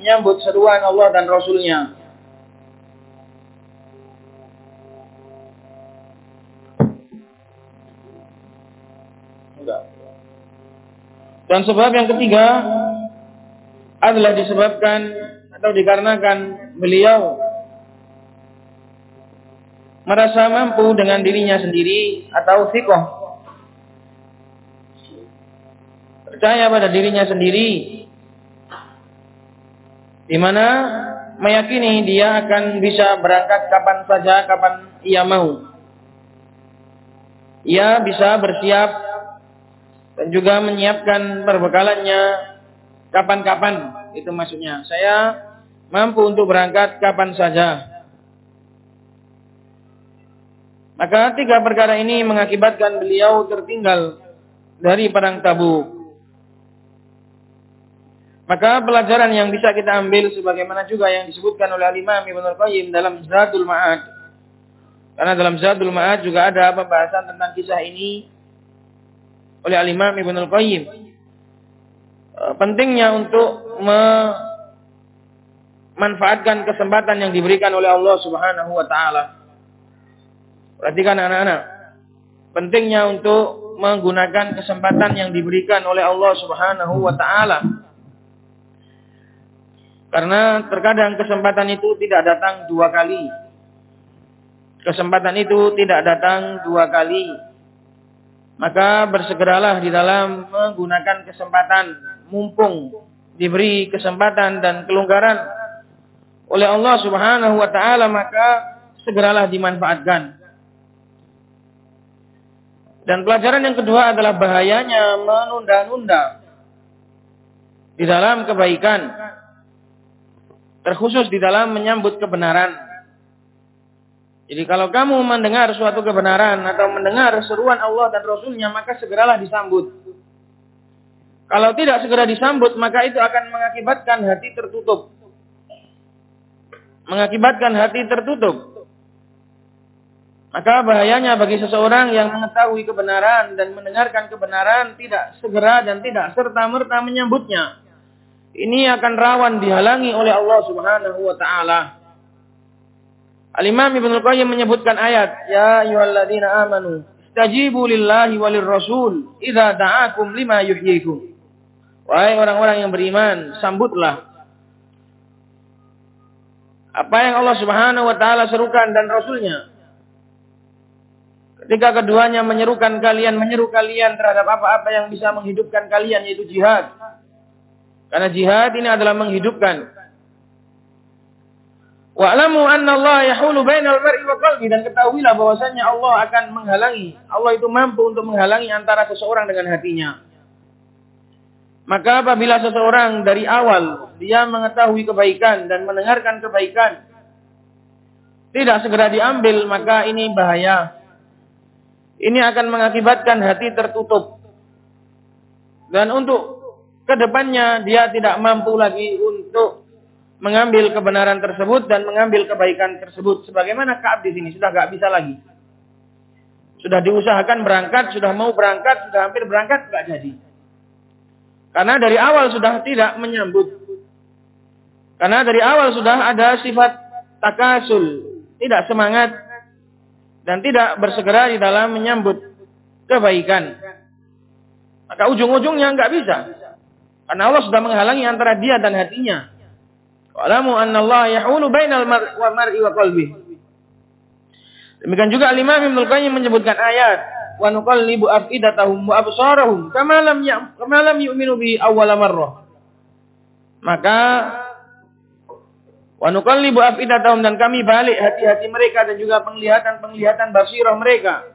menyambut seruan Allah dan Rasulnya. Dan sebab yang ketiga adalah disebabkan atau dikarenakan beliau merasa mampu dengan dirinya sendiri atau fikoh percaya pada dirinya sendiri di mana meyakini dia akan bisa berangkat kapan saja kapan ia mau ia bisa bersiap dan juga menyiapkan perbekalannya kapan-kapan itu maksudnya saya mampu untuk berangkat kapan saja. Maka tiga perkara ini mengakibatkan beliau tertinggal dari perang Tabuk. Maka pelajaran yang bisa kita ambil sebagaimana juga yang disebutkan oleh Al-Imam Ibn Al-Qayyim dalam Zadul Ma'ad. Karena dalam Zadul Ma'ad juga ada pembahasan tentang kisah ini oleh Al-Imam Ibn Al-Qayyim. Eh, pentingnya untuk manfaatkan kesempatan yang diberikan oleh Allah Subhanahu wa taala. Perhatikan anak-anak. Pentingnya untuk menggunakan kesempatan yang diberikan oleh Allah Subhanahu wa taala. Karena terkadang kesempatan itu tidak datang dua kali. Kesempatan itu tidak datang dua kali. Maka bersegeralah di dalam menggunakan kesempatan mumpung diberi kesempatan dan kelonggaran oleh Allah Subhanahu wa taala maka segeralah dimanfaatkan. Dan pelajaran yang kedua adalah bahayanya menunda-nunda di dalam kebaikan. Terkhusus di dalam menyambut kebenaran. Jadi kalau kamu mendengar suatu kebenaran atau mendengar seruan Allah dan Rasulnya maka segeralah disambut. Kalau tidak segera disambut maka itu akan mengakibatkan hati tertutup mengakibatkan hati tertutup. Maka bahayanya bagi seseorang yang mengetahui kebenaran dan mendengarkan kebenaran tidak segera dan tidak serta-merta menyambutnya. Ini akan rawan dihalangi oleh Allah Subhanahu wa taala. Al-Imam Ibnu Qayyim menyebutkan ayat, "Ya ayyuhalladzina amanu, istajibu lillahi walir rasul idza da'akum lima yuhyikum." Wahai orang-orang yang beriman, sambutlah apa yang Allah Subhanahu wa taala serukan dan rasulnya. Ketika keduanya menyerukan kalian, menyeru kalian terhadap apa-apa yang bisa menghidupkan kalian yaitu jihad. Karena jihad ini adalah menghidupkan. Wa'lamu anna Allah yahulu bainal mar'i wa qalbi dan ketahuilah bahwasanya Allah akan menghalangi. Allah itu mampu untuk menghalangi antara seseorang dengan hatinya. Maka apabila seseorang dari awal dia mengetahui kebaikan dan mendengarkan kebaikan, tidak segera diambil, maka ini bahaya. Ini akan mengakibatkan hati tertutup. Dan untuk ke depannya dia tidak mampu lagi untuk mengambil kebenaran tersebut dan mengambil kebaikan tersebut. Sebagaimana Kaab di sini sudah nggak bisa lagi. Sudah diusahakan berangkat, sudah mau berangkat, sudah hampir berangkat, nggak jadi. Karena dari awal sudah tidak menyambut. Karena dari awal sudah ada sifat takasul, tidak semangat dan tidak bersegera di dalam menyambut kebaikan. Maka ujung-ujungnya nggak bisa. Karena Allah sudah menghalangi antara dia dan hatinya. Wa'lamu anna Allah yahulu bainal mar'i wa qalbi. Demikian juga Al-Imam Ibnu Qayyim menyebutkan ayat wa nuqallibu afidatahum wa absarahum kama lam ya kama lam yu'minu bi awwala marrah. Maka wa nuqallibu afidatahum dan kami balik hati-hati mereka dan juga penglihatan-penglihatan basirah mereka.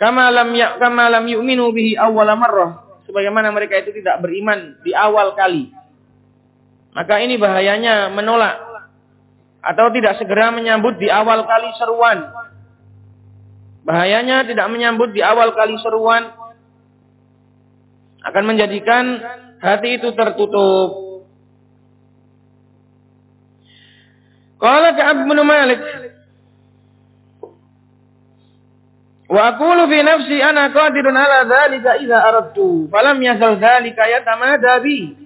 Kama lam ya kama lam yu'minu bihi awwala marrah. Sebagaimana mereka itu tidak beriman di awal kali. Maka ini bahayanya menolak atau tidak segera menyambut di awal kali seruan Bahayanya tidak menyambut di awal kali seruan akan menjadikan hati itu tertutup. Qala Ka'ab bin Malik Wa aqulu fi nafsi ana qadirun ala dhalika idza aradtu falam yazal dhalika yatamada bi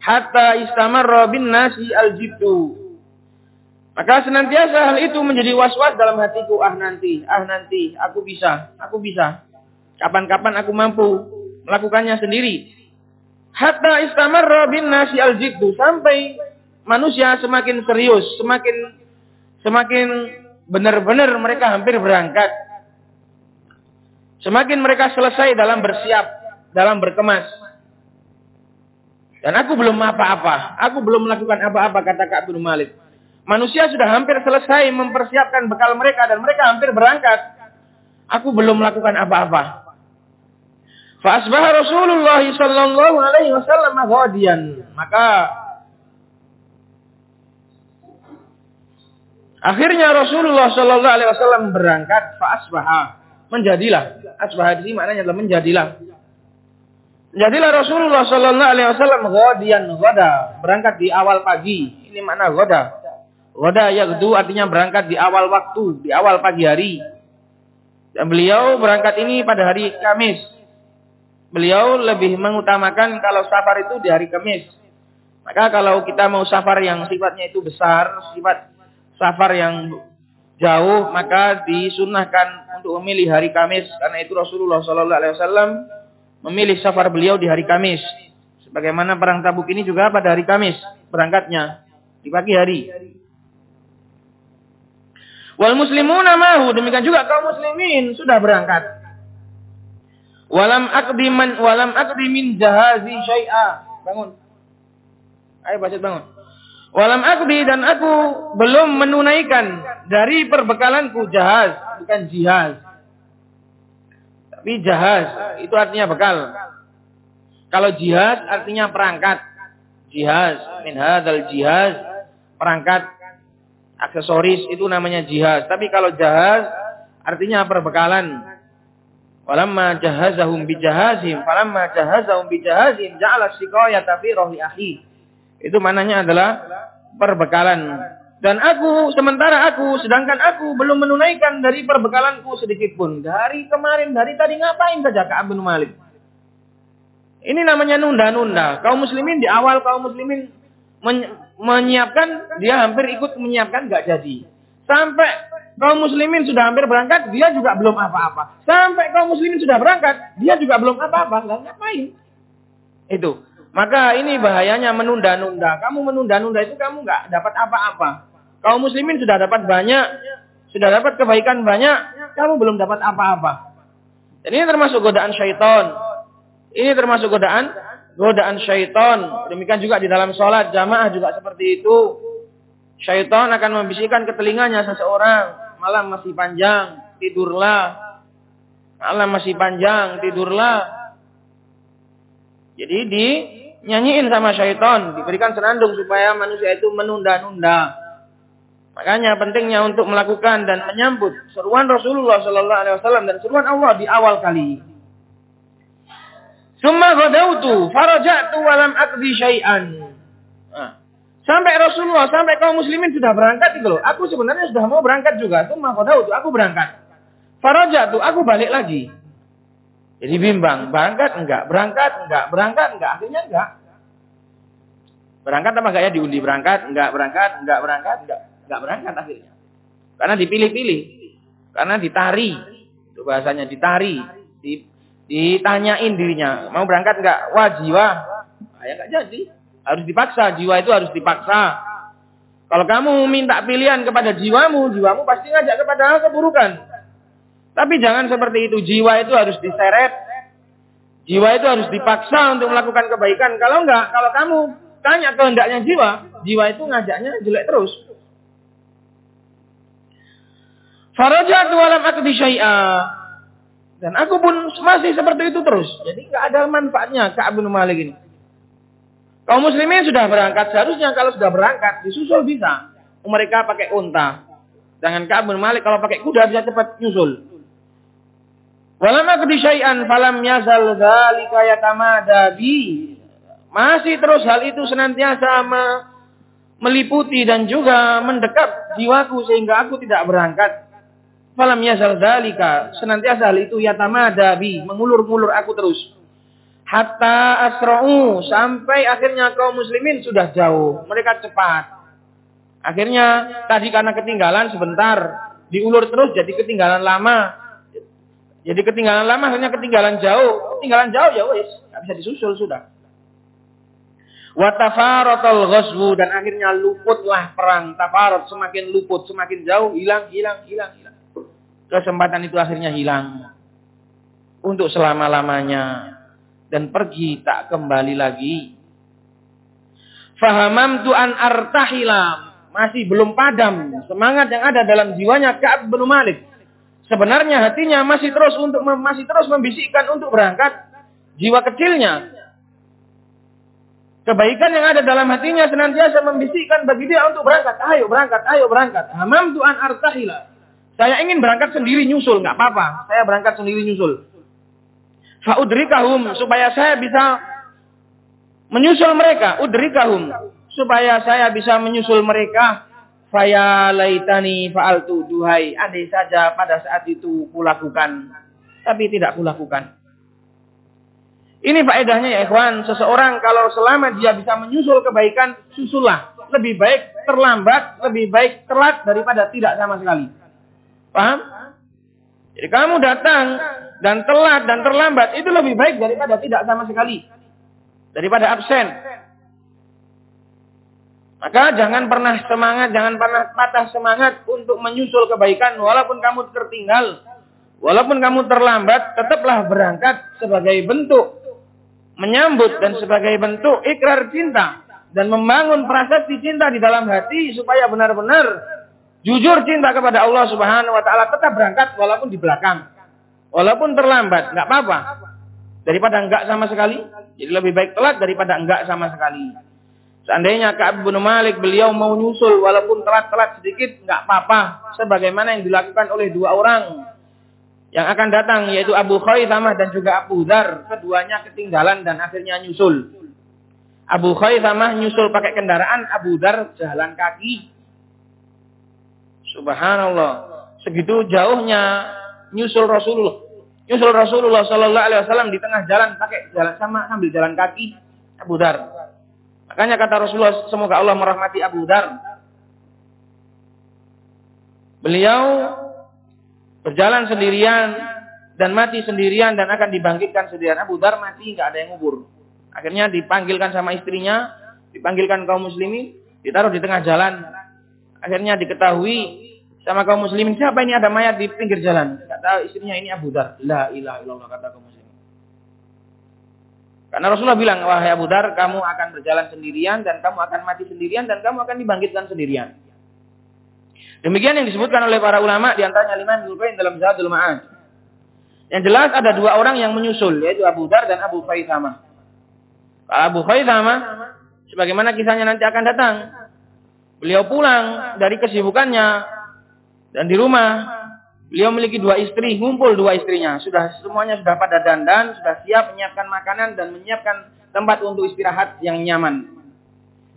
hatta istamarra bin nasi al-jibtu. Maka senantiasa hal itu menjadi was-was dalam hatiku. Ah nanti, ah nanti, aku bisa, aku bisa. Kapan-kapan aku mampu melakukannya sendiri. Hatta istamarra bin nasi al-jibtu. Sampai manusia semakin serius, semakin semakin benar-benar mereka hampir berangkat. Semakin mereka selesai dalam bersiap, dalam berkemas. Dan aku belum apa-apa. Aku belum melakukan apa-apa, kata Kak bin Malik. Manusia sudah hampir selesai mempersiapkan bekal mereka dan mereka hampir berangkat. Aku belum melakukan apa-apa. Fa'asbah Rasulullah sallallahu alaihi wasallam ghadiyan. Maka akhirnya Rasulullah sallallahu alaihi wasallam berangkat fa'asbaha. Menjadilah. Asbah di sini maknanya adalah menjadilah. Jadilah Rasulullah Sallallahu Alaihi Wasallam ghadian ghada berangkat di awal pagi. Ini mana ghada? Ghada yagdu artinya berangkat di awal waktu, di awal pagi hari. Dan beliau berangkat ini pada hari Kamis. Beliau lebih mengutamakan kalau safar itu di hari Kamis. Maka kalau kita mau safar yang sifatnya itu besar, sifat safar yang jauh, maka disunahkan untuk memilih hari Kamis karena itu Rasulullah Sallallahu Alaihi Wasallam memilih safar beliau di hari Kamis. Sebagaimana perang Tabuk ini juga pada hari Kamis berangkatnya di pagi hari. Wal muslimuna mahu demikian juga kaum muslimin sudah berangkat. Walam aqdi man walam aqdi min jahazi syai'a. Bangun. Ayo baca bangun. Walam aqdi dan aku belum menunaikan dari perbekalanku jahaz, bukan jihaz. Tapi jahaz itu artinya bekal. Kalau jihaz artinya perangkat. Jihaz, min hadzal jihaz, perangkat aksesoris itu namanya jihaz. Tapi kalau jahaz artinya perbekalan. Walamma jahazahum bijahazim, falamma jahazahum bijahazim, ja'ala siqayata fi rohli ahi. Itu mananya adalah perbekalan. Dan aku, sementara aku, sedangkan aku belum menunaikan dari perbekalanku sedikit pun. Dari kemarin, dari tadi ngapain saja ke Abu Malik? Ini namanya nunda-nunda. Kaum muslimin di awal kaum muslimin menyiapkan, dia hampir ikut menyiapkan, gak jadi. Sampai kaum muslimin sudah hampir berangkat, dia juga belum apa-apa. Sampai kaum muslimin sudah berangkat, dia juga belum apa-apa. Gak ngapain? Itu. Maka ini bahayanya menunda-nunda. Kamu menunda-nunda itu kamu nggak dapat apa-apa. Kaum muslimin sudah dapat banyak, sudah dapat kebaikan banyak, kamu belum dapat apa-apa. Dan ini termasuk godaan syaitan. Ini termasuk godaan godaan syaitan. Demikian juga di dalam sholat jamaah juga seperti itu. Syaitan akan membisikkan ke telinganya seseorang. Malam masih panjang, tidurlah. Malam masih panjang, tidurlah. Jadi di nyanyiin sama syaitan, diberikan senandung supaya manusia itu menunda-nunda. Makanya pentingnya untuk melakukan dan menyambut seruan Rasulullah Sallallahu Alaihi Wasallam dan seruan Allah di awal kali. Summa ghadautu faraja'tu walam aqdi syai'an. Nah, sampai Rasulullah, sampai kaum muslimin sudah berangkat itu loh. Aku sebenarnya sudah mau berangkat juga. Summa ghadautu, aku berangkat. Faraja'tu, aku balik lagi. Jadi bimbang, berangkat enggak, berangkat enggak, berangkat enggak, akhirnya enggak. Berangkat apa enggak ya diundi berangkat, enggak berangkat, enggak berangkat, enggak, enggak berangkat akhirnya. Karena dipilih-pilih, karena ditari, itu bahasanya ditari, ditanyain dirinya, mau berangkat enggak? Wah jiwa, nah, ya enggak jadi, harus dipaksa, jiwa itu harus dipaksa. Kalau kamu minta pilihan kepada jiwamu, jiwamu pasti ngajak kepada keburukan. Tapi jangan seperti itu. Jiwa itu harus diseret. Jiwa itu harus dipaksa untuk melakukan kebaikan. Kalau enggak, kalau kamu tanya kehendaknya jiwa, jiwa itu ngajaknya jelek terus. Farajat walam akdi syai'a. Dan aku pun masih seperti itu terus. Jadi enggak ada manfaatnya Ka'ab bin Malik ini. Kaum muslimin sudah berangkat, seharusnya kalau sudah berangkat, disusul bisa. Mereka pakai unta. Jangan Ka'ab bin Malik kalau pakai kuda bisa cepat nyusul. Walama syai'an falam yazal dzalika yatamada bi. Masih terus hal itu senantiasa me meliputi dan juga mendekap jiwaku sehingga aku tidak berangkat. Falam yazal senantiasa hal itu yatamada bi, mengulur-ngulur aku terus. Hatta asra'u. Sampai akhirnya kaum muslimin sudah jauh. Mereka cepat. Akhirnya tadi karena ketinggalan sebentar. Diulur terus jadi ketinggalan lama. Jadi ketinggalan lama akhirnya ketinggalan jauh. Ketinggalan jauh ya wis. Gak bisa disusul sudah. Watafarotul ghazwu dan akhirnya luputlah perang. Tafarot semakin luput, semakin jauh, hilang, hilang, hilang, hilang. Kesempatan itu akhirnya hilang. Untuk selama-lamanya. Dan pergi tak kembali lagi. Fahamam tu'an artahilam. Masih belum padam. Semangat yang ada dalam jiwanya Ka'ab bin Malik. Sebenarnya hatinya masih terus untuk masih terus membisikkan untuk berangkat. Jiwa kecilnya Kebaikan yang ada dalam hatinya senantiasa membisikkan bagi dia untuk berangkat. Ayo berangkat, ayo berangkat. Hamam tuan artahila. Saya ingin berangkat sendiri nyusul, nggak apa-apa. Saya berangkat sendiri nyusul. Faudrikahum supaya saya bisa menyusul mereka. Udrikahum supaya saya bisa menyusul mereka. Faya laitani faaltu duhai. Andai saja pada saat itu kulakukan. Tapi tidak kulakukan. Ini faedahnya ya ikhwan, seseorang kalau selama dia bisa menyusul kebaikan, susullah. Lebih baik terlambat, lebih baik telat daripada tidak sama sekali. Paham? Jadi kamu datang dan telat dan terlambat itu lebih baik daripada tidak sama sekali. Daripada absen. Maka jangan pernah semangat, jangan pernah patah semangat untuk menyusul kebaikan walaupun kamu tertinggal. Walaupun kamu terlambat, tetaplah berangkat sebagai bentuk menyambut dan sebagai bentuk ikrar cinta dan membangun prasasti cinta di dalam hati supaya benar-benar jujur cinta kepada Allah Subhanahu wa taala tetap berangkat walaupun di belakang. Walaupun terlambat, nggak apa-apa. Daripada enggak sama sekali, jadi lebih baik telat daripada enggak sama sekali. Seandainya Ka'ab bin Malik beliau mau nyusul walaupun telat-telat sedikit nggak apa-apa sebagaimana yang dilakukan oleh dua orang yang akan datang yaitu Abu Khaythamah dan juga Abu Dhar. Keduanya ketinggalan dan akhirnya nyusul. Abu Khaythamah nyusul pakai kendaraan, Abu Dhar jalan kaki. Subhanallah. Segitu jauhnya nyusul Rasulullah. Nyusul Rasulullah Shallallahu Alaihi Wasallam di tengah jalan pakai jalan sama sambil jalan kaki Abu Dhar. Makanya kata Rasulullah, semoga Allah merahmati Abu Dhar. Beliau berjalan sendirian dan mati sendirian dan akan dibangkitkan sendirian. Abu Dar mati nggak ada yang ngubur. Akhirnya dipanggilkan sama istrinya, dipanggilkan kaum muslimin, ditaruh di tengah jalan. Akhirnya diketahui sama kaum muslimin, siapa ini ada mayat di pinggir jalan? Kata istrinya ini Abu Dar. La ilaha illallah kata kaum muslimin. Karena Rasulullah bilang, wahai Abu Dar, kamu akan berjalan sendirian dan kamu akan mati sendirian dan kamu akan dibangkitkan sendirian. Demikian yang disebutkan oleh para ulama di antaranya lima Ibnu dalam Zadul Ma'ad. Yang jelas ada dua orang yang menyusul yaitu Abu Dar dan Abu Faizamah. Abu Faizamah sebagaimana kisahnya nanti akan datang. Beliau pulang dari kesibukannya dan di rumah beliau memiliki dua istri, ngumpul dua istrinya. Sudah semuanya sudah pada dandan, sudah siap menyiapkan makanan dan menyiapkan tempat untuk istirahat yang nyaman.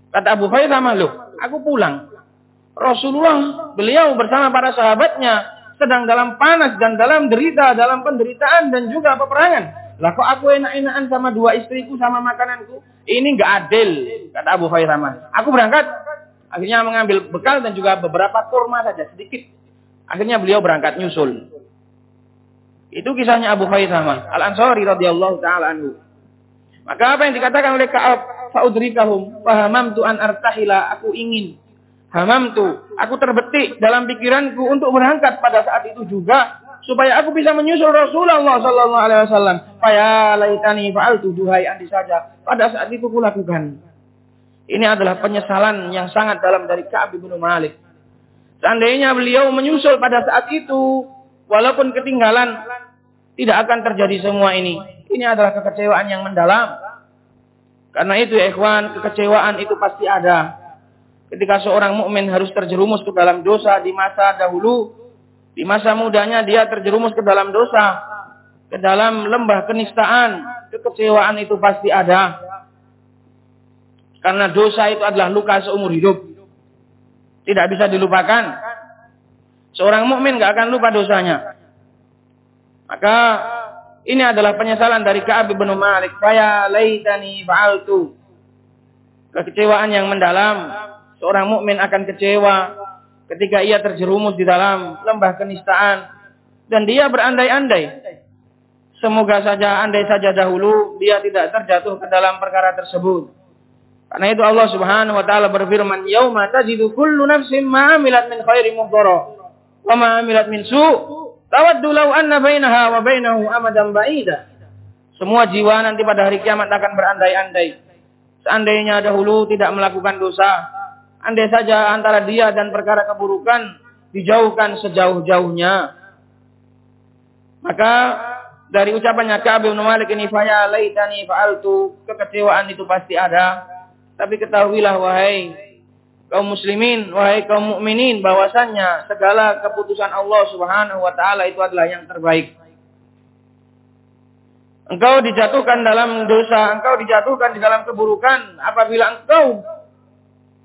Kata Abu Faizamah, "Loh, aku pulang. Rasulullah beliau bersama para sahabatnya sedang dalam panas dan dalam derita, dalam penderitaan dan juga peperangan. Lah kok aku enak-enakan sama dua istriku sama makananku? Ini enggak adil, kata Abu Khairamah. Aku berangkat, akhirnya mengambil bekal dan juga beberapa kurma saja sedikit. Akhirnya beliau berangkat nyusul. Itu kisahnya Abu Khairamah Al-Ansari radhiyallahu taala anhu. Maka apa yang dikatakan oleh Ka'ab, fa'udrikahum, fahamamtu an artahila, aku ingin Hamam tuh, aku terbetik dalam pikiranku untuk berangkat pada saat itu juga supaya aku bisa menyusul Rasulullah Sallallahu Alaihi Wasallam. Faya laitani fa'altu duhai andi saja pada saat itu kulakukan. Ini adalah penyesalan yang sangat dalam dari Ka'ab bin Malik. Seandainya beliau menyusul pada saat itu, walaupun ketinggalan, tidak akan terjadi semua ini. Ini adalah kekecewaan yang mendalam. Karena itu ya ikhwan, kekecewaan itu pasti ada. Ketika seorang mukmin harus terjerumus ke dalam dosa di masa dahulu, di masa mudanya dia terjerumus ke dalam dosa, ke dalam lembah kenistaan, kekecewaan itu pasti ada. Karena dosa itu adalah luka seumur hidup. Tidak bisa dilupakan. Seorang mukmin gak akan lupa dosanya. Maka ini adalah penyesalan dari Ka'ab bin Malik. Faya laitani fa'altu. Kekecewaan yang mendalam. Seorang mukmin akan kecewa ketika ia terjerumus di dalam lembah kenistaan dan dia berandai-andai. Semoga saja andai saja dahulu dia tidak terjatuh ke dalam perkara tersebut. Karena itu Allah Subhanahu wa taala berfirman, "Yauma tajidu kullu nafsin ma 'amilat min khairin muhdara wa ma 'amilat min su' Tawaddu law anna bainaha wa bainahu amadan ba'ida. Semua jiwa nanti pada hari kiamat akan berandai-andai. Seandainya dahulu tidak melakukan dosa, andai saja antara dia dan perkara keburukan dijauhkan sejauh-jauhnya. Maka dari ucapannya Ka'ab bin Malik ini faya laitani fa'altu, kekecewaan itu pasti ada. Tapi ketahuilah wahai kaum muslimin, wahai kaum mukminin bahwasannya segala keputusan Allah Subhanahu wa taala itu adalah yang terbaik. Engkau dijatuhkan dalam dosa, engkau dijatuhkan di dalam keburukan apabila engkau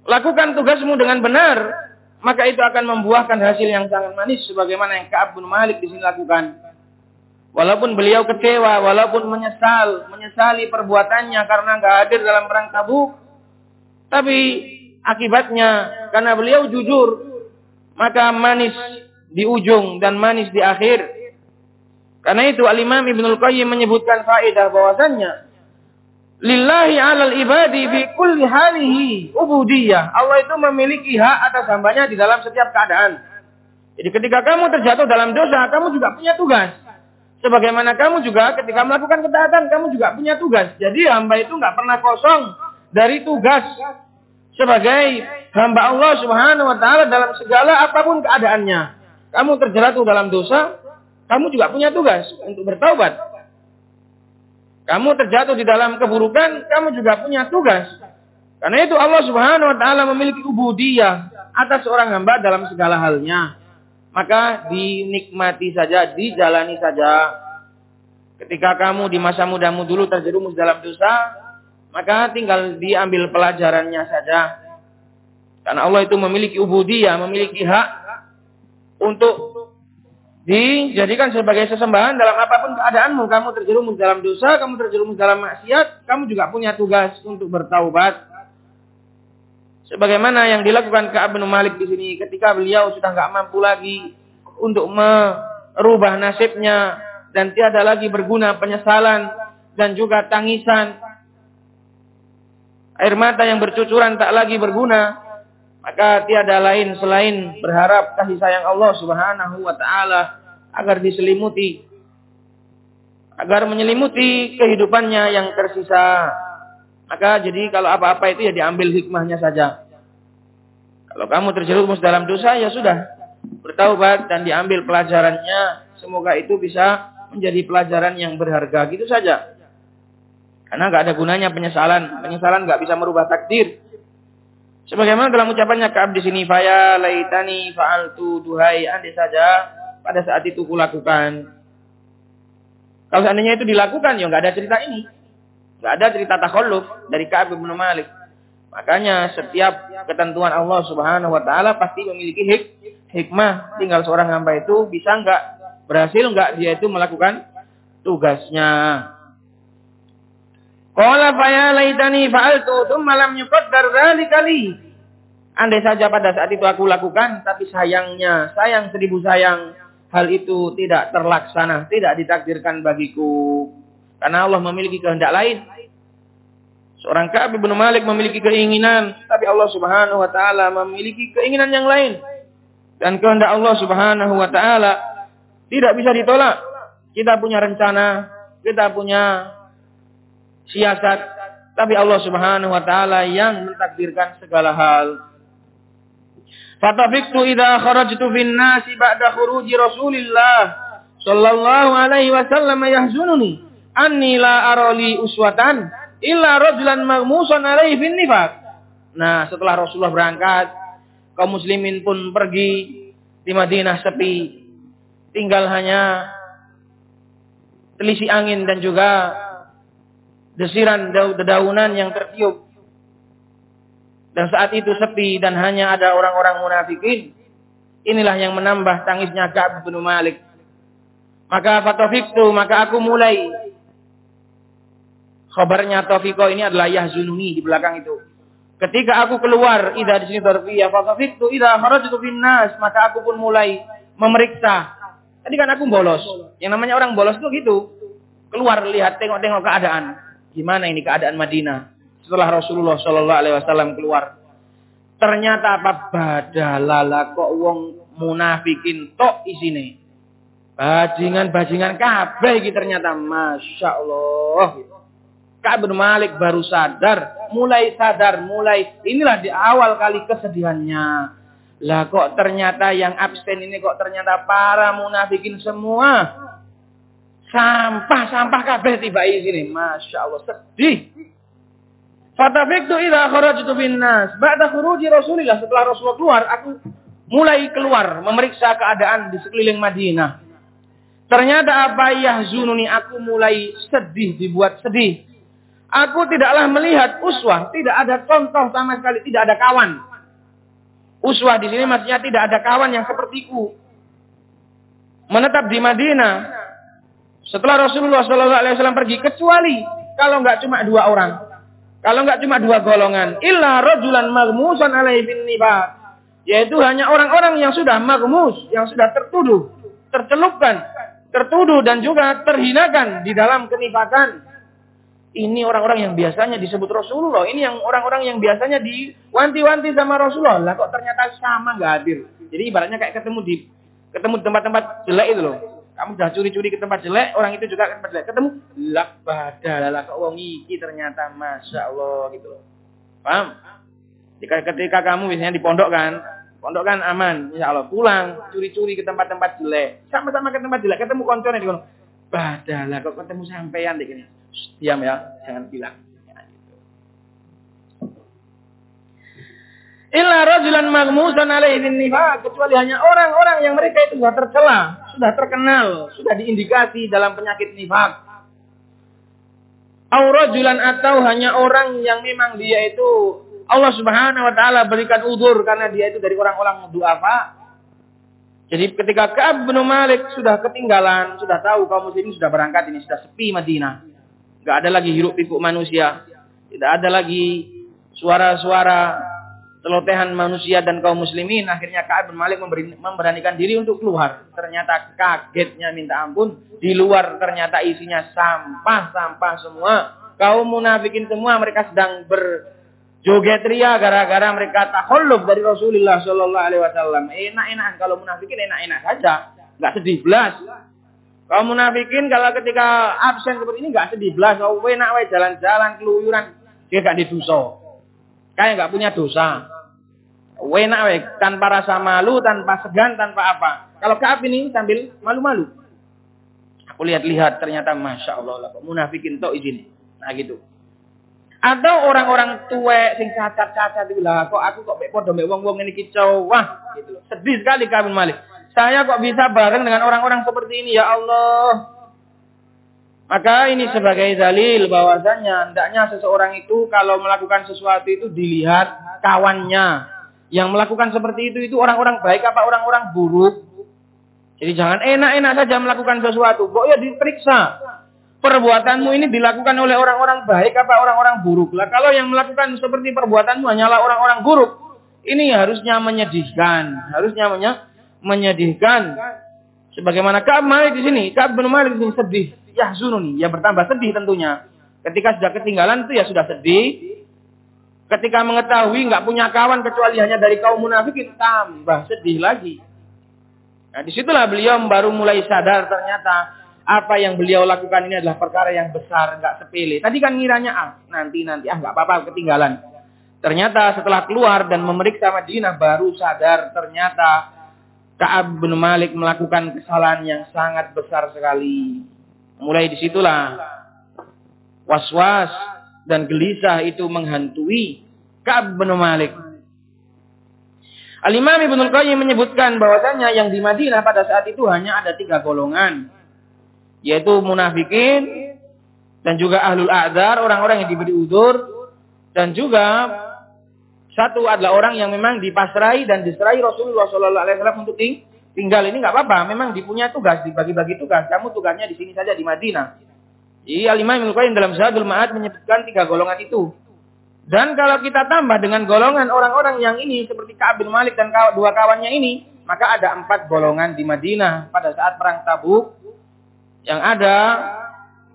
lakukan tugasmu dengan benar, maka itu akan membuahkan hasil yang sangat manis sebagaimana yang Ka'ab bin Malik di sini lakukan. Walaupun beliau kecewa, walaupun menyesal, menyesali perbuatannya karena nggak hadir dalam perang Tabuk, tapi akibatnya karena beliau jujur maka manis di ujung dan manis di akhir. Karena itu Al-Imam Ibnul Qayyim menyebutkan faedah bahwasannya lillahi 'alal ibadi fi kulli halihi ubudiyah. Allah itu memiliki hak atas hambanya di dalam setiap keadaan. Jadi ketika kamu terjatuh dalam dosa, kamu juga punya tugas. Sebagaimana kamu juga ketika melakukan ketaatan, kamu juga punya tugas. Jadi hamba itu nggak pernah kosong dari tugas sebagai hamba Allah Subhanahu wa taala dalam segala apa pun keadaannya. Kamu terjatuh dalam dosa, kamu juga punya tugas untuk bertaubat. Kamu terjatuh di dalam keburukan, kamu juga punya tugas. Karena itu Allah Subhanahu wa taala memiliki ubudiyah atas seorang hamba dalam segala halnya. Maka dinikmati saja, dijalani saja. Ketika kamu di masa mudamu dulu terjerumus dalam dosa, maka tinggal diambil pelajarannya saja. Karena Allah itu memiliki ubudiyah, memiliki hak untuk dijadikan sebagai sesembahan dalam apa pun keadaanmu. Kamu terjerumus dalam dosa, kamu terjerumus dalam maksiat, kamu juga punya tugas untuk bertaubat. Sebagaimana yang dilakukan Ka'ab bin Malik di sini ketika beliau sudah nggak mampu lagi untuk merubah nasibnya dan tiada lagi berguna penyesalan dan juga tangisan air mata yang bercucuran tak lagi berguna, maka tiada lain selain berharap kasih sayang Allah Subhanahu wa taala agar diselimuti agar menyelimuti kehidupannya yang tersisa. Maka jadi kalau apa-apa itu ya diambil hikmahnya saja. Kalau kamu terjerumus dalam dosa ya sudah bertaubat dan diambil pelajarannya. Semoga itu bisa menjadi pelajaran yang berharga gitu saja. Karena nggak ada gunanya penyesalan. Penyesalan nggak bisa merubah takdir. Sebagaimana dalam ucapannya Kaab di sini, "Faya laitani fa'altu duhai andai saja pada saat itu kulakukan." Kalau seandainya itu dilakukan, ya nggak ada cerita ini. Nggak ada cerita takhalluf dari Kaab bin Malik. Makanya setiap ketentuan Allah Subhanahu wa taala pasti memiliki hik hikmah. Tinggal seorang hamba itu bisa nggak berhasil nggak dia itu melakukan tugasnya. Qala fa ya laitani fa'altu tsumma lam yuqaddar dzalika li. Andai saja pada saat itu aku lakukan, tapi sayangnya, sayang seribu sayang, hal itu tidak terlaksana, tidak ditakdirkan bagiku. Karena Allah memiliki kehendak lain. Seorang Ka'ab bin Malik memiliki keinginan, tapi Allah Subhanahu wa taala memiliki keinginan yang lain. Dan kehendak Allah Subhanahu wa taala tidak bisa ditolak. Kita punya rencana, kita punya siasat, tapi Allah Subhanahu wa taala yang mentakdirkan segala hal. Fatafiktu idza kharajtu fin nasi ba'da khuruji Rasulillah sallallahu alaihi wasallam yahzununi anni la arali uswatan illa rajulan maghmusan alaihi fin nifaq. Nah, setelah Rasulullah berangkat, kaum muslimin pun pergi di Madinah sepi. Tinggal hanya telisik angin dan juga desiran dedaunan yang tertiup. Dan saat itu sepi dan hanya ada orang-orang munafikin. Inilah yang menambah tangisnya Ka'ab bin Malik. Maka fatafiktu, maka aku mulai. Khabarnya Taufiqo ini adalah yahzununi di belakang itu. Ketika aku keluar, idza di sini dzarfiyah, fatafiktu idza kharajtu finnas, maka aku pun mulai memeriksa. Tadi kan aku bolos. Yang namanya orang bolos itu gitu. Keluar lihat tengok-tengok keadaan. Gimana ini keadaan Madinah setelah Rasulullah Shallallahu alaihi wasallam keluar. Ternyata apa badalala kok wong munafikin tok isine. Bajingan-bajingan kabeh iki ternyata Masya Allah. Ka'ab bin Malik baru sadar, mulai sadar, mulai inilah di awal kali kesedihannya. Lah kok ternyata yang absen ini kok ternyata para munafikin semua. Sampah-sampah kabeh tiba di sini. Masya Allah sedih. Fatafiktu idza kharajtu bin nas. Ba'da khuruji Rasulillah setelah Rasulullah keluar, aku mulai keluar memeriksa keadaan di sekeliling Madinah. Ternyata apa yahzununi aku mulai sedih dibuat sedih. Aku tidaklah melihat uswah, tidak ada contoh sama sekali, tidak ada kawan. Uswah di sini maksudnya tidak ada kawan yang sepertiku. Menetap di Madinah setelah Rasulullah SAW pergi, kecuali kalau nggak cuma dua orang. Kalau nggak cuma dua golongan. Illa rojulan magmusan alaihi bin Yaitu hanya orang-orang yang sudah magmus, yang sudah tertuduh, tercelupkan, tertuduh dan juga terhinakan di dalam kenifakan. Ini orang-orang yang biasanya disebut Rasulullah. Ini yang orang-orang yang biasanya diwanti-wanti sama Rasulullah. Lah kok ternyata sama nggak hadir. Jadi ibaratnya kayak ketemu di ketemu tempat-tempat jelek itu loh. Kamu sudah curi-curi ke tempat jelek, orang itu juga ke tempat jelek. Ketemu, lak badalalah kok wong iki ternyata Masya Allah gitu loh. Paham? Jika ketika kamu misalnya di pondok kan, pondok kan aman, insya Allah. Pulang, curi-curi ke tempat-tempat jelek. Sama-sama ke tempat jelek, ketemu konconnya di kono. Badalah kok ketemu sampean di sini. Diam ya, jangan bilang. Illa rajulan magmusan alaihi nifaq kecuali hanya orang-orang yang mereka itu sudah tercela, sudah terkenal, sudah diindikasi dalam penyakit nifak. Au rajulan atau hanya orang yang memang dia itu Allah Subhanahu wa taala berikan udur karena dia itu dari orang-orang duafa. Jadi ketika Ka'ab bin Malik sudah ketinggalan, sudah tahu kaum muslimin sudah berangkat ini sudah sepi Madinah. Enggak ada lagi hiruk pikuk manusia. Tidak ada lagi suara-suara celotehan manusia dan kaum muslimin akhirnya Ka'ab bin Malik memberanikan diri untuk keluar. Ternyata kagetnya minta ampun. Di luar ternyata isinya sampah-sampah semua. Kaum munafikin semua mereka sedang berjoget ria gara-gara mereka takhalluf dari Rasulullah Shallallahu alaihi wasallam. Enak-enakan kalau munafikin enak-enak saja nggak sedih belas. Kaum munafikin kalau ketika absen seperti ini nggak sedih belas. Oh enak wae jalan-jalan keluyuran dia gak diduso kayak nggak punya dosa Wenak we, tanpa rasa malu, tanpa segan, tanpa apa. Kalau Kaab ini sambil malu-malu. Aku lihat-lihat ternyata Masya Allah lah. Munafikin tok izin. Nah gitu. Atau orang-orang tua sing cacat-cacat itu lah. Kok aku kok podo mbek wong-wong ini kicau. Wah gitu. Sedih sekali Kaab Malik. Saya kok bisa bareng dengan orang-orang seperti ini ya Allah. Maka ini sebagai dalil bahwasanya hendaknya seseorang itu kalau melakukan sesuatu itu dilihat kawannya, yang melakukan seperti itu itu orang-orang baik apa orang-orang buruk? Jadi jangan enak-enak saja melakukan sesuatu. Kok ya diperiksa. Perbuatanmu ini dilakukan oleh orang-orang baik apa orang-orang buruk? Lah kalau yang melakukan seperti perbuatanmu hanyalah orang-orang buruk, ini harusnya menyedihkan, harusnya menyedihkan. Sebagaimana Ka'ab Malik di sini, Ka'ab bin Malik di sini sedih, ya zununi, ya bertambah sedih tentunya. Ketika sudah ketinggalan itu ya sudah sedih, Ketika mengetahui nggak punya kawan kecuali hanya dari kaum munafikin, tambah sedih lagi. Nah di situlah beliau baru mulai sadar ternyata apa yang beliau lakukan ini adalah perkara yang besar, nggak sepele. Tadi kan ngiranya ah nanti nanti ah nggak apa-apa ketinggalan. Ternyata setelah keluar dan memeriksa Madinah baru sadar ternyata Ka'ab bin Malik melakukan kesalahan yang sangat besar sekali. Mulai di situlah was-was dan gelisah itu menghantui Ka'ab bin Malik. Al-Imam Ibnu Qayyim menyebutkan bahwasanya yang di Madinah pada saat itu hanya ada tiga golongan. Yaitu munafikin dan juga ahlul a'dzar, orang-orang yang diberi udur dan juga satu adalah orang yang memang dipasrai dan diserai Rasulullah wasallam untuk tinggal ini nggak apa-apa. Memang dipunya tugas, dibagi-bagi tugas. Kamu tugasnya di sini saja di Madinah. Jadi Al-Imam Ibnu dalam Zadul Ma'ad menyebutkan tiga golongan itu. Dan kalau kita tambah dengan golongan orang-orang yang ini seperti Ka'ab bin Malik dan dua kawannya ini, maka ada empat golongan di Madinah pada saat perang Tabuk yang ada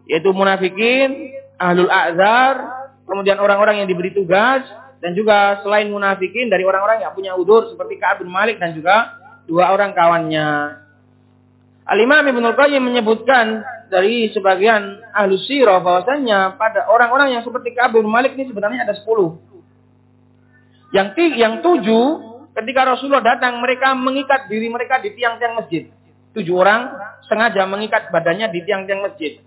yaitu munafikin, ahlul azhar, kemudian orang-orang yang diberi tugas dan juga selain munafikin dari orang-orang yang punya udur seperti Ka'ab bin Malik dan juga dua orang kawannya. Al-Imam Ibnu Qayyim menyebutkan dari sebagian ahlu sirah bahwasanya pada orang-orang yang seperti Ka'ab bin Malik ini sebenarnya ada sepuluh. Yang yang tujuh ketika Rasulullah datang mereka mengikat diri mereka di tiang-tiang masjid. Tujuh orang sengaja mengikat badannya di tiang-tiang masjid.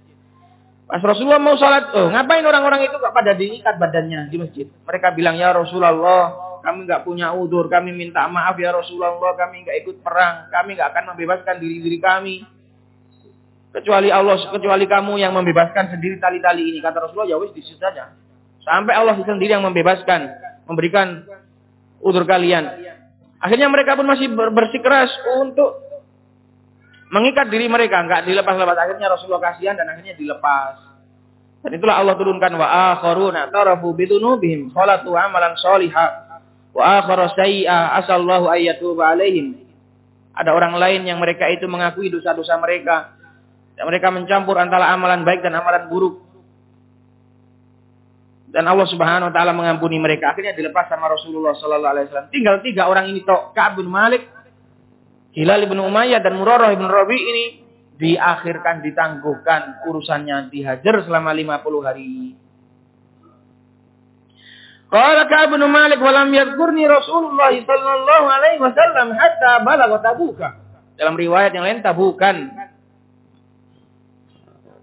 Pas Rasulullah mau sholat, oh ngapain orang-orang itu gak pada diikat badannya di masjid? Mereka bilang, ya Rasulullah, kami gak punya udur, kami minta maaf ya Rasulullah, kami gak ikut perang, kami gak akan membebaskan diri-diri kami. Kecuali Allah, kecuali kamu yang membebaskan sendiri tali-tali ini. Kata Rasulullah, ya wis di situ saja. Sampai Allah sendiri yang membebaskan, memberikan udur kalian. Akhirnya mereka pun masih bersikeras untuk mengikat diri mereka, enggak dilepas-lepas. Akhirnya Rasulullah kasihan dan akhirnya dilepas. Dan itulah Allah turunkan wa akharuna tarafu bidunubihim khalatu amalan salihah wa akhara sayyi'a asallahu ayyatuba alaihim. Ada orang lain yang mereka itu mengakui dosa-dosa mereka dan mereka mencampur antara amalan baik dan amalan buruk. Dan Allah Subhanahu wa taala mengampuni mereka. Akhirnya dilepas sama Rasulullah sallallahu alaihi wasallam. Tinggal tiga orang ini tok, Ka'ab bin Malik, Hilal bin Umayyah dan Murarah bin Rabi ini diakhirkan ditangguhkan urusannya dihajar selama 50 hari. Qala Ka'ab bin Malik wa lam yadhkurni Rasulullah sallallahu alaihi wasallam hatta balagha Tabuka. Dalam riwayat yang lain Tabukan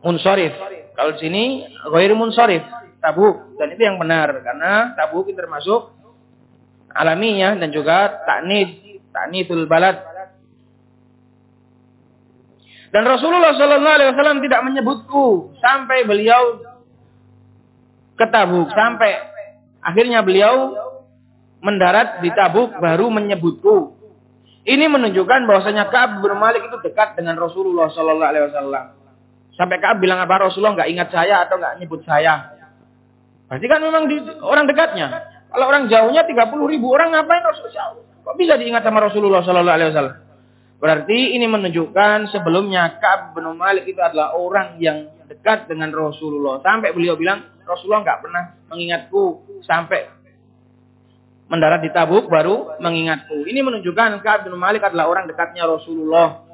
munsharif. Kalau di sini ghairu munsharif, tabuk. Dan itu yang benar karena tabuk itu termasuk alaminya dan juga taknis, taknisul balad. Dan Rasulullah Shallallahu Alaihi Wasallam tidak menyebutku sampai beliau ke Tabuk sampai akhirnya beliau mendarat di Tabuk baru menyebutku. Ini menunjukkan bahwasanya Ka'ab bin Malik itu dekat dengan Rasulullah Shallallahu Alaihi Wasallam. Sampai Kaab bilang apa Rasulullah nggak ingat saya atau nggak nyebut saya. Berarti kan memang di, orang dekatnya. Kalau orang jauhnya 30 ribu orang ngapain Rasulullah? Kok bisa diingat sama Rasulullah Sallallahu Alaihi Wasallam? Berarti ini menunjukkan sebelumnya Kaab bin Malik itu adalah orang yang dekat dengan Rasulullah. Sampai beliau bilang Rasulullah nggak pernah mengingatku sampai mendarat di Tabuk baru mengingatku. Ini menunjukkan Kaab bin Malik adalah orang dekatnya Rasulullah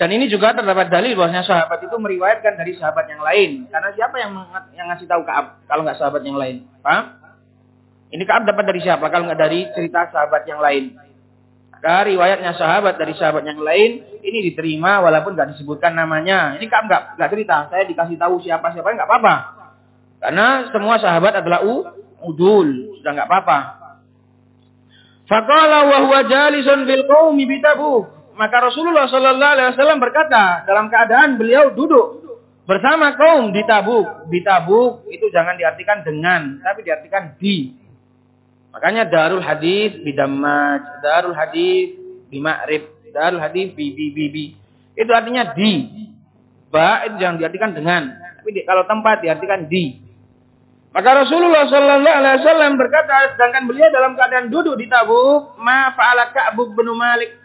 Dan ini juga terdapat dalil bahwasanya sahabat itu meriwayatkan dari sahabat yang lain. Karena siapa yang yang ngasih tahu Kaab kalau nggak sahabat yang lain? Paham? Ini Kaab dapat dari siapa kalau nggak dari cerita sahabat yang lain? Maka riwayatnya sahabat dari sahabat yang lain ini diterima walaupun nggak disebutkan namanya. Ini Kaab nggak nggak cerita. Saya dikasih tahu siapa siapa nggak apa-apa. Karena semua sahabat adalah u, udul sudah nggak apa-apa. Faqala wa huwa jalisun bil bitabuh maka Rasulullah Shallallahu Alaihi Wasallam berkata dalam keadaan beliau duduk bersama kaum di Tabuk. Di Tabuk itu jangan diartikan dengan, tapi diartikan di. Makanya Darul Hadis bidamaj, Darul Hadis bimakrif, Darul Hadis bi bi bi bi. Itu artinya di. Ba itu jangan diartikan dengan, tapi di, kalau tempat diartikan di. Maka Rasulullah Shallallahu Alaihi Wasallam berkata, sedangkan beliau dalam keadaan duduk di Tabuk, ma faala Ka'bub bin Malik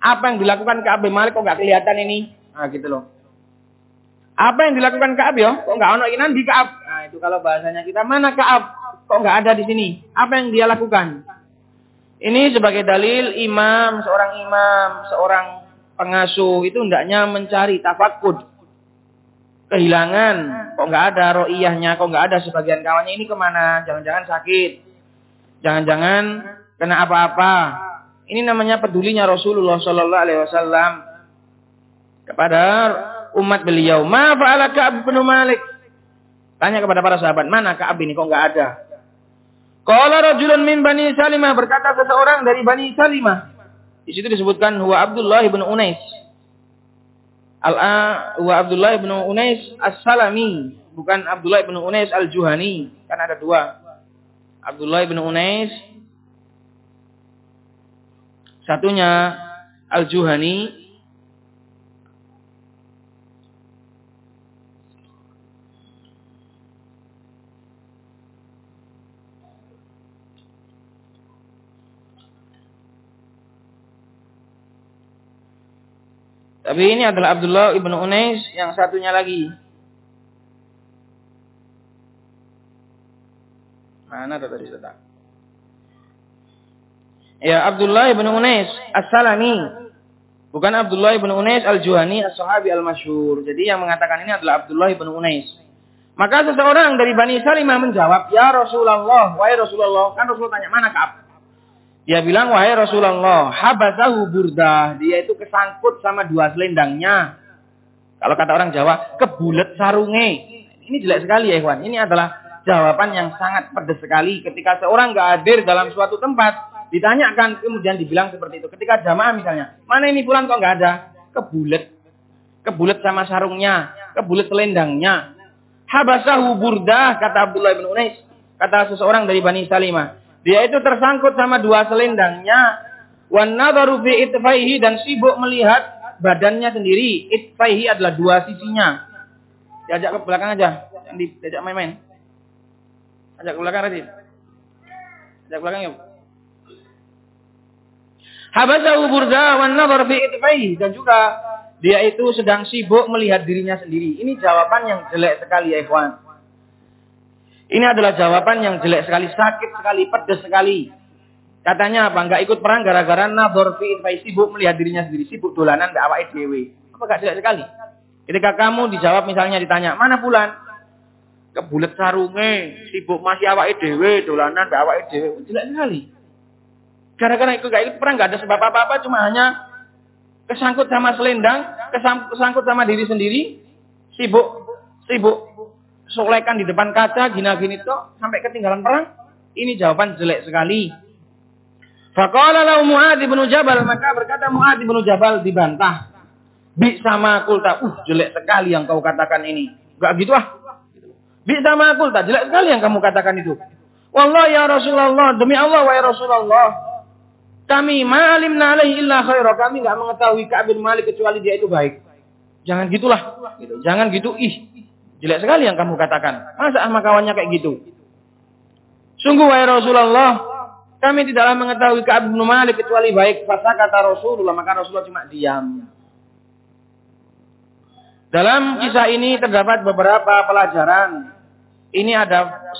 apa yang dilakukan Ka'ab bin Malik kok nggak kelihatan ini? Nah, gitu loh. Apa yang dilakukan Ka'ab ya? Kok nggak ono inan di Ka'ab? Nah, itu kalau bahasanya kita mana Ka'ab? Kok nggak ada di sini? Apa yang dia lakukan? Ini sebagai dalil imam, seorang imam, seorang pengasuh itu hendaknya mencari tafakud. Kehilangan, kok nggak ada ro'iyahnya, kok nggak ada sebagian kawannya ini ke mana? Jangan-jangan sakit, jangan-jangan kena apa-apa, ini namanya pedulinya Rasulullah Sallallahu Alaihi Wasallam kepada umat beliau. Ma fa'ala Ka'ab bin Malik? Tanya kepada para sahabat, mana Ka'ab ini kok nggak ada? Qala rajulun min Bani Salimah berkata seseorang dari Bani Salimah. Di situ disebutkan huwa Abdullah bin Unais. Al-A huwa Abdullah bin Unais As-Salami, bukan Abdullah bin Unais Al-Juhani. Kan ada dua. Abdullah bin Unais Satunya Al-Juhani Tapi ini adalah Abdullah ibnu Unais yang satunya lagi. Mana tadi sudah? Ya Abdullah ibnu Unais As-Salami. Bukan Abdullah ibnu Unais Al-Juhani As-Sahabi Al-Masyhur. Jadi yang mengatakan ini adalah Abdullah ibnu Unais. Maka seseorang dari Bani Salimah menjawab, "Ya Rasulullah, wahai Rasulullah." Kan Rasul tanya, "Mana Ka'ab?" Dia bilang, wahai Rasulullah, habasahu burdah. Dia itu kesangkut sama dua selendangnya. Kalau kata orang Jawa, kebulet sarunge. Ini jelek sekali ya Ikhwan. Ini adalah jawaban yang sangat pedas sekali. Ketika seorang nggak hadir dalam suatu tempat, ditanyakan, kemudian dibilang seperti itu. Ketika jamaah misalnya, mana ini bulan kok nggak ada? Kebulet. Kebulet sama sarungnya. Kebulet selendangnya. Habasahu burdah, kata Abdullah bin Unais. Kata seseorang dari Bani Salimah. Dia itu tersangkut sama dua selendangnya. Wan nadharu fi itfaihi dan sibuk melihat badannya sendiri. Itfaihi adalah dua sisinya. Diajak ke belakang aja. Yang diajak main-main. Ajak ke belakang Radit. Ajak ke belakang yuk. Habasahu burda wan nadhar fi itfaihi dan juga dia itu sedang sibuk melihat dirinya sendiri. Ini jawaban yang jelek sekali ya ikhwan. Ini adalah jawaban yang jelek sekali, sakit sekali, pedas sekali. Katanya apa? Enggak ikut perang gara-gara nador fi sibuk melihat dirinya sendiri, sibuk dolanan mbak awake dhewe. Apa enggak jelek sekali? Ketika kamu dijawab misalnya ditanya, "Mana bulan?" Kebulet sarunge, sibuk masih awake dhewe, dolanan mbak awake dhewe. Jelek sekali. Gara-gara ikut enggak ikut perang enggak ada sebab apa-apa, cuma hanya kesangkut sama selendang, kesangkut sama diri sendiri, sibuk sibuk solekan di depan kaca gini-gini sampai ketinggalan perang? Ini jawaban jelek sekali. Faqala lahu Mu'adz bin Jabal, maka berkata Mu'adz bin Jabal dibantah. Bi sama kulta, uh jelek sekali yang kau katakan ini. Enggak gitu ah. Bi sama kulta, jelek sekali yang kamu katakan itu. Wallah ya Rasulullah, demi Allah wa Rasulullah. Kami ma'alimna alaihi illa khairah. Kami enggak mengetahui Ka'ab bin Malik kecuali dia itu baik. Jangan gitulah. Jangan gitu. Ih, Jelek sekali yang kamu katakan. Masa sama kawannya kayak gitu? Sungguh wahai Rasulullah, kami tidaklah mengetahui Ka'ab bin Malik kecuali baik. Fasa kata Rasulullah, maka Rasulullah cuma diam. Dalam kisah ini terdapat beberapa pelajaran. Ini ada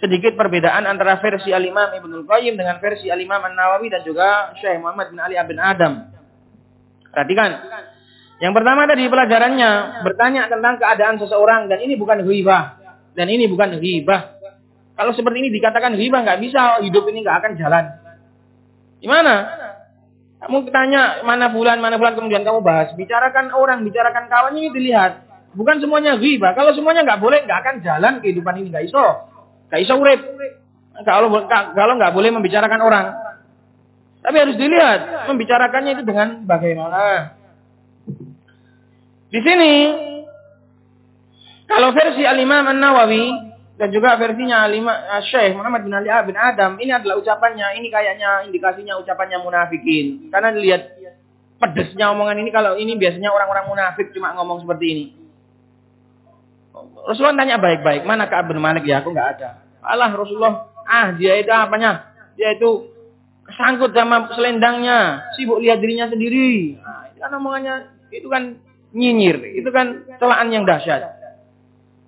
sedikit perbedaan antara versi Al-Imam Ibnu Qayyim dengan versi Al-Imam An-Nawawi dan juga Syekh Muhammad bin Ali bin Adam. Perhatikan, yang pertama tadi pelajarannya bertanya tentang keadaan seseorang dan ini bukan ghibah dan ini bukan ghibah. Kalau seperti ini dikatakan ghibah nggak bisa hidup ini nggak akan jalan. Gimana? Kamu tanya mana bulan mana bulan kemudian kamu bahas bicarakan orang bicarakan kawan ini dilihat bukan semuanya ghibah. Kalau semuanya nggak boleh nggak akan jalan kehidupan ini nggak iso nggak iso urip. Kalau kalau nggak boleh membicarakan orang, tapi harus dilihat membicarakannya itu dengan bagaimana. Di sini kalau versi Al-Imam An-Nawawi dan juga versinya Al-Imam uh, Syekh Muhammad bin Ali bin Adam ini adalah ucapannya, ini kayaknya indikasinya ucapannya munafikin. Karena dilihat pedesnya omongan ini kalau ini biasanya orang-orang munafik cuma ngomong seperti ini. Rasulullah tanya baik-baik, mana Ka'ab bin Malik ya? Aku nggak ada. Allah Rasulullah, ah dia itu apanya? Dia itu kesangkut sama selendangnya, sibuk lihat dirinya sendiri. Nah, itu kan omongannya, itu kan nyinyir. Itu kan celaan yang dahsyat.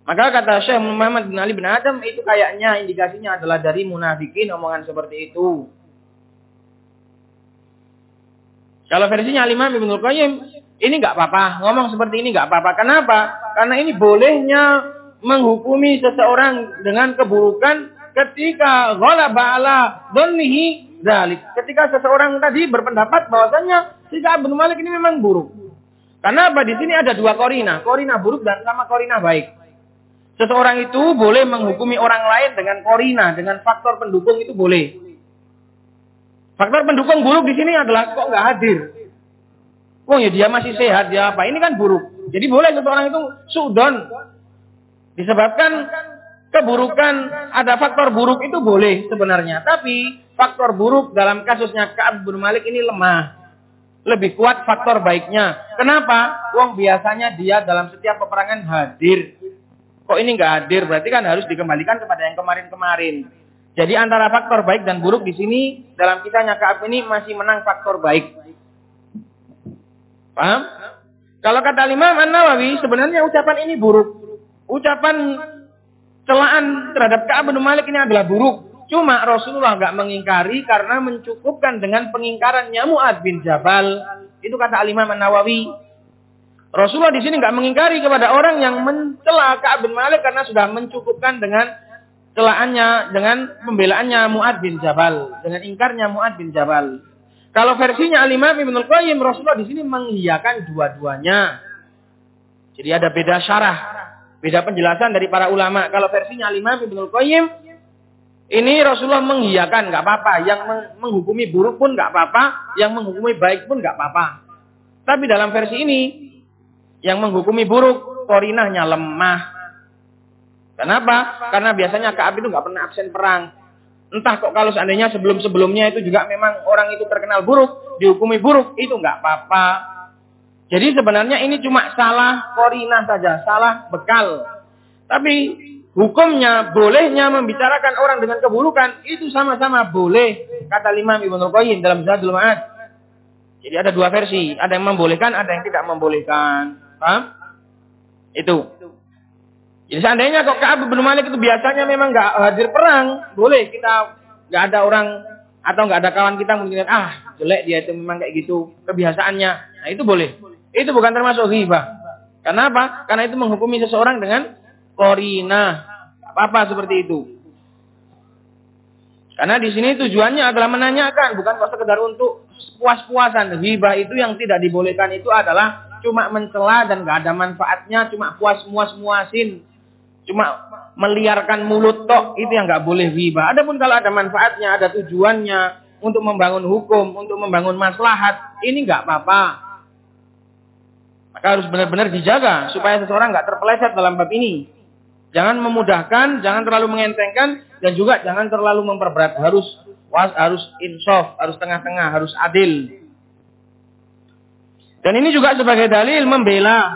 Maka kata Syekh Muhammad bin Ali bin Adam itu kayaknya indikasinya adalah dari munafikin omongan seperti itu. Kalau versinya Imam Ibnu Qayyim ini nggak apa-apa, ngomong seperti ini nggak apa-apa. Kenapa? Karena ini bolehnya menghukumi seseorang dengan keburukan ketika ghalaba ala dzannihi dzalik. Ketika seseorang tadi berpendapat bahwasanya si bin Malik ini memang buruk. Karena apa? Di sini ada dua korina. Korina buruk dan sama korina baik. Seseorang itu boleh menghukumi orang lain dengan korina, dengan faktor pendukung itu boleh. Faktor pendukung buruk di sini adalah kok nggak hadir. Oh ya dia masih sehat, dia apa? Ini kan buruk. Jadi boleh seseorang itu sudon. Disebabkan keburukan, ada faktor buruk itu boleh sebenarnya. Tapi faktor buruk dalam kasusnya Ka'ab bin Malik ini lemah. Lebih kuat faktor baiknya. Kenapa? Wong biasanya dia dalam setiap peperangan hadir. Kok ini nggak hadir? Berarti kan harus dikembalikan kepada yang kemarin-kemarin. Jadi antara faktor baik dan buruk di sini dalam kisahnya Ka'ab ini masih menang faktor baik. Paham? Kalau kata Imam An-Nawawi sebenarnya ucapan ini buruk. Ucapan celaan terhadap Ka'ab bin Malik ini adalah buruk. Cuma Rasulullah nggak mengingkari karena mencukupkan dengan pengingkarannya Mu'ad bin Jabal. Itu kata Imam An-Nawawi. Rasulullah di sini nggak mengingkari kepada orang yang mencela Ka'ab bin Malik karena sudah mencukupkan dengan celaannya, dengan pembelaannya Mu'ad bin Jabal, dengan ingkarnya Mu'ad bin Jabal. Kalau versinya Al-Imam Ibnu Qayyim Rasulullah di sini mengiyakan dua-duanya. Jadi ada beda syarah Beda penjelasan dari para ulama. Kalau versinya Imam Ibnu Qayyim ini Rasulullah mengiyakan nggak apa-apa, yang menghukumi buruk pun nggak apa-apa, yang menghukumi baik pun nggak apa-apa. Tapi dalam versi ini yang menghukumi buruk korinahnya lemah. Kenapa? Karena biasanya Kaab itu nggak pernah absen perang. Entah kok kalau seandainya sebelum-sebelumnya itu juga memang orang itu terkenal buruk, dihukumi buruk, itu nggak apa-apa. Jadi sebenarnya ini cuma salah korinah saja, salah bekal. Tapi hukumnya, bolehnya membicarakan orang dengan keburukan, itu sama-sama boleh. Kata Imam Ibnu Qayyim dalam Zadul Ma'ad. Jadi ada dua versi, ada yang membolehkan, ada yang tidak membolehkan. Paham? Itu. Jadi seandainya kok Ka'ab bin Malik itu biasanya memang nggak hadir perang, boleh kita nggak ada orang atau nggak ada kawan kita mungkin ah jelek dia itu memang kayak gitu kebiasaannya. Nah itu boleh. Itu bukan termasuk ghibah. Kenapa? Karena itu menghukumi seseorang dengan korina. Apa-apa seperti itu. Karena di sini tujuannya adalah menanyakan, bukan kok sekedar untuk puas-puasan. Ghibah itu yang tidak dibolehkan itu adalah cuma mencela dan gak ada manfaatnya, cuma puas-muas-muasin. Cuma meliarkan mulut tok, itu yang gak boleh ghibah. Adapun kalau ada manfaatnya, ada tujuannya untuk membangun hukum, untuk membangun maslahat, ini gak apa-apa. Maka harus benar-benar dijaga supaya seseorang nggak terpeleset dalam bab ini. Jangan memudahkan, jangan terlalu mengentengkan, dan juga jangan terlalu memperberat. Harus was, harus insaf, harus tengah-tengah, harus adil. Dan ini juga sebagai dalil membela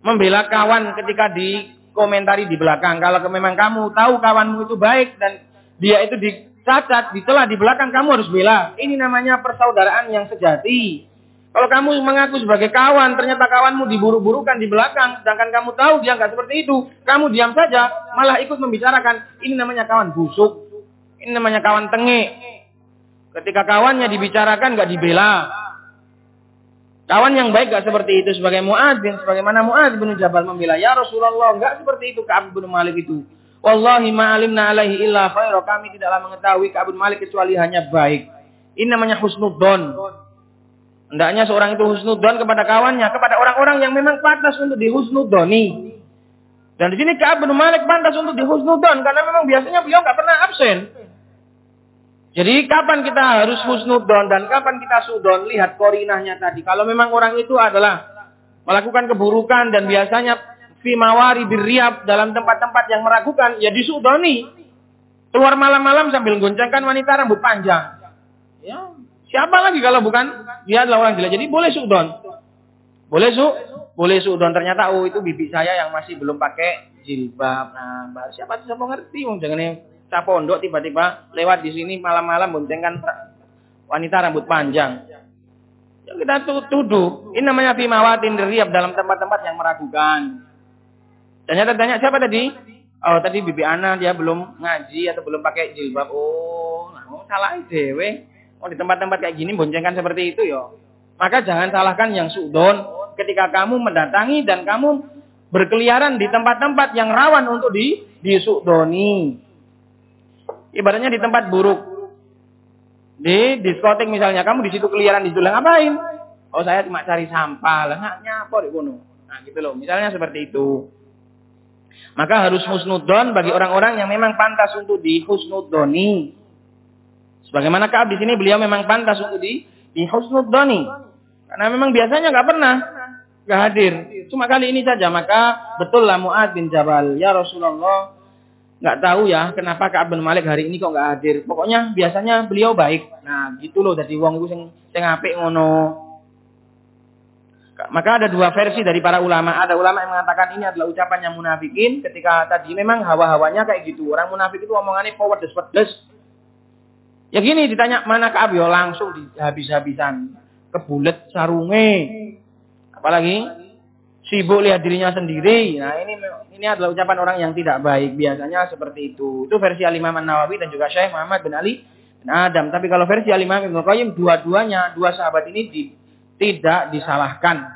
membela kawan ketika di komentari di belakang. Kalau memang kamu tahu kawanmu itu baik dan dia itu dicacat, dicela di belakang, kamu harus bela. Ini namanya persaudaraan yang sejati. Kalau kamu mengaku sebagai kawan, ternyata kawanmu diburu-burukan di belakang, sedangkan kamu tahu dia nggak seperti itu, kamu diam saja, malah ikut membicarakan. Ini namanya kawan busuk. Ini namanya kawan tengik. Ketika kawannya dibicarakan nggak dibela. Kawan yang baik nggak seperti itu sebagai Muad bin sebagaimana Muad bin Jabal membela ya Rasulullah nggak seperti itu Ka'ab bin Malik itu. Wallahi ma'alimna alaihi illa. Kami tidaklah mengetahui Ka'ab bin Malik kecuali hanya baik. Ini namanya husnudzon. Hendaknya seorang itu husnudon kepada kawannya, kepada orang-orang yang memang pantas untuk dihusnudoni. Dan di sini Ka'ab bin Malik pantas untuk dihusnudon karena memang biasanya beliau nggak pernah absen. Jadi kapan kita harus husnudon dan kapan kita sudon? Lihat korinahnya tadi. Kalau memang orang itu adalah melakukan keburukan dan biasanya fimawari birriab dalam tempat-tempat yang meragukan, ya disudoni. Keluar malam-malam sambil goncangkan wanita rambut panjang. Ya, Siapa lagi kalau bukan dia adalah orang gila. Jadi boleh sudon. Boleh su, boleh sudon. Ternyata oh itu bibi saya yang masih belum pakai jilbab. Nah, siapa tuh siapa ngerti jangan saya pondok tiba-tiba lewat di sini malam-malam boncengkan wanita rambut panjang. Ya kita tuduh. Ini namanya fimawatin riab dalam tempat-tempat yang meragukan. Ternyata tanya siapa tadi? Oh tadi bibi Ana dia belum ngaji atau belum pakai jilbab. Oh, nah, oh salah dewe. Oh di tempat-tempat kayak gini boncengkan seperti itu ya. Maka jangan salahkan yang sudon ketika kamu mendatangi dan kamu berkeliaran di tempat-tempat yang rawan untuk di disudoni. Ibaratnya di tempat buruk. Di diskotik misalnya kamu di situ keliaran di situ ngapain? Oh saya cuma cari sampah lah nyapa di gunung. Nah gitu loh. Misalnya seperti itu. Maka harus husnudon bagi orang-orang yang memang pantas untuk dihusnudoni. Sebagaimana Kaab di sini beliau memang pantas untuk di di husnudzani. Karena memang biasanya nggak pernah nggak hadir. Cuma kali ini saja maka betul lah Muad bin Jabal. Ya Rasulullah, nggak tahu ya kenapa Ka'ab bin Malik hari ini kok nggak hadir. Pokoknya biasanya beliau baik. Nah, gitu loh jadi wong itu sing sing ngono. Maka ada dua versi dari para ulama. Ada ulama yang mengatakan ini adalah ucapan yang munafikin ketika tadi memang hawa-hawanya kayak gitu. Orang munafik itu omongannya pedes-pedes. Ya gini ditanya mana Ka'ab ya langsung dihabis-habisan. Kebulet sarunge. Apalagi sibuk lihat dirinya sendiri. Nah, ini ini adalah ucapan orang yang tidak baik. Biasanya seperti itu. Itu versi Al-Imam nawawi dan juga Syekh Muhammad bin Ali bin Adam. Tapi kalau versi Al-Imam Ibnu Qayyim dua-duanya, dua sahabat ini di, tidak disalahkan.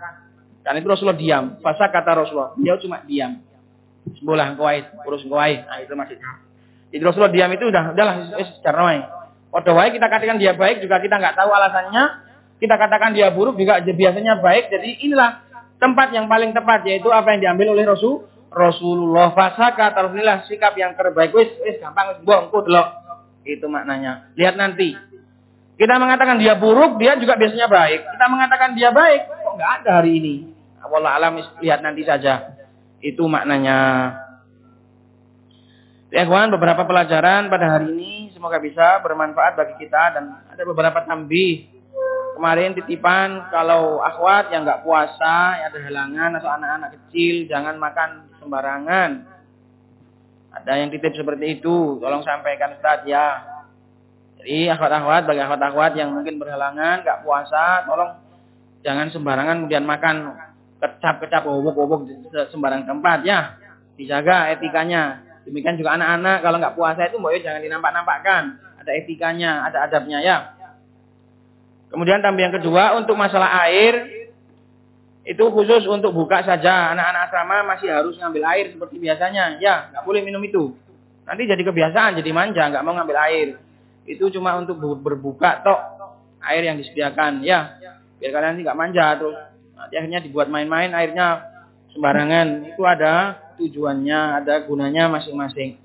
Karena itu Rasulullah diam. Fasa kata Rasulullah, dia cuma diam. Sebelah kuait, urus kuait. Nah, itu maksudnya. Jadi Rasulullah diam itu udah udahlah secara wae kita katakan dia baik juga kita nggak tahu alasannya. Kita katakan dia buruk juga biasanya baik. Jadi inilah tempat yang paling tepat yaitu apa yang diambil oleh Rasul Rasulullah. Fasaka taruhnilah sikap yang terbaik. Wis wis gampang wis bongku delok. Itu maknanya. Lihat nanti. Kita mengatakan dia buruk dia juga biasanya baik. Kita mengatakan dia baik kok nggak ada hari ini? Allah alam lihat nanti saja. Itu maknanya. Ya beberapa pelajaran pada hari ini. Semoga bisa bermanfaat bagi kita dan ada beberapa tambih Kemarin titipan kalau akhwat yang nggak puasa, yang ada halangan atau anak-anak kecil jangan makan sembarangan. Ada yang titip seperti itu, tolong sampaikan Ustaz ya. Jadi akhwat-akhwat bagi akhwat-akhwat yang mungkin berhalangan, nggak puasa, tolong jangan sembarangan kemudian makan kecap-kecap obok-obok sembarang tempat ya. Dijaga etikanya. Demikian juga anak-anak kalau nggak puasa itu boleh jangan dinampak-nampakkan. Ada etikanya, ada adabnya ya. Kemudian tambah yang kedua untuk masalah air itu khusus untuk buka saja. Anak-anak asrama masih harus ngambil air seperti biasanya. Ya, nggak boleh minum itu. Nanti jadi kebiasaan, jadi manja, nggak mau ngambil air. Itu cuma untuk berbuka tok air yang disediakan. Ya, biar kalian nggak manja terus. Nanti akhirnya dibuat main-main airnya sembarangan. Itu ada tujuannya, ada gunanya masing-masing.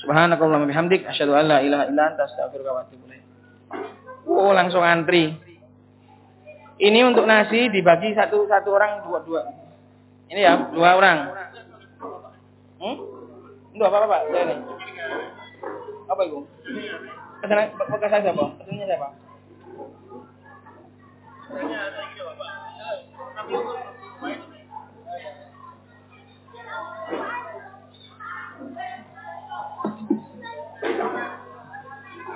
Subhanakallahumma bihamdik asyhadu an la ilaha illa anta astaghfiruka wa atubu ilaik. Oh, langsung antri. Ini untuk nasi dibagi satu satu orang dua dua. Ini ya dua orang. Hmm? Dua apa pak? Ini. Apa itu? Pesanan bekas saya siapa? Pesannya siapa? Pesannya ada gitu pak.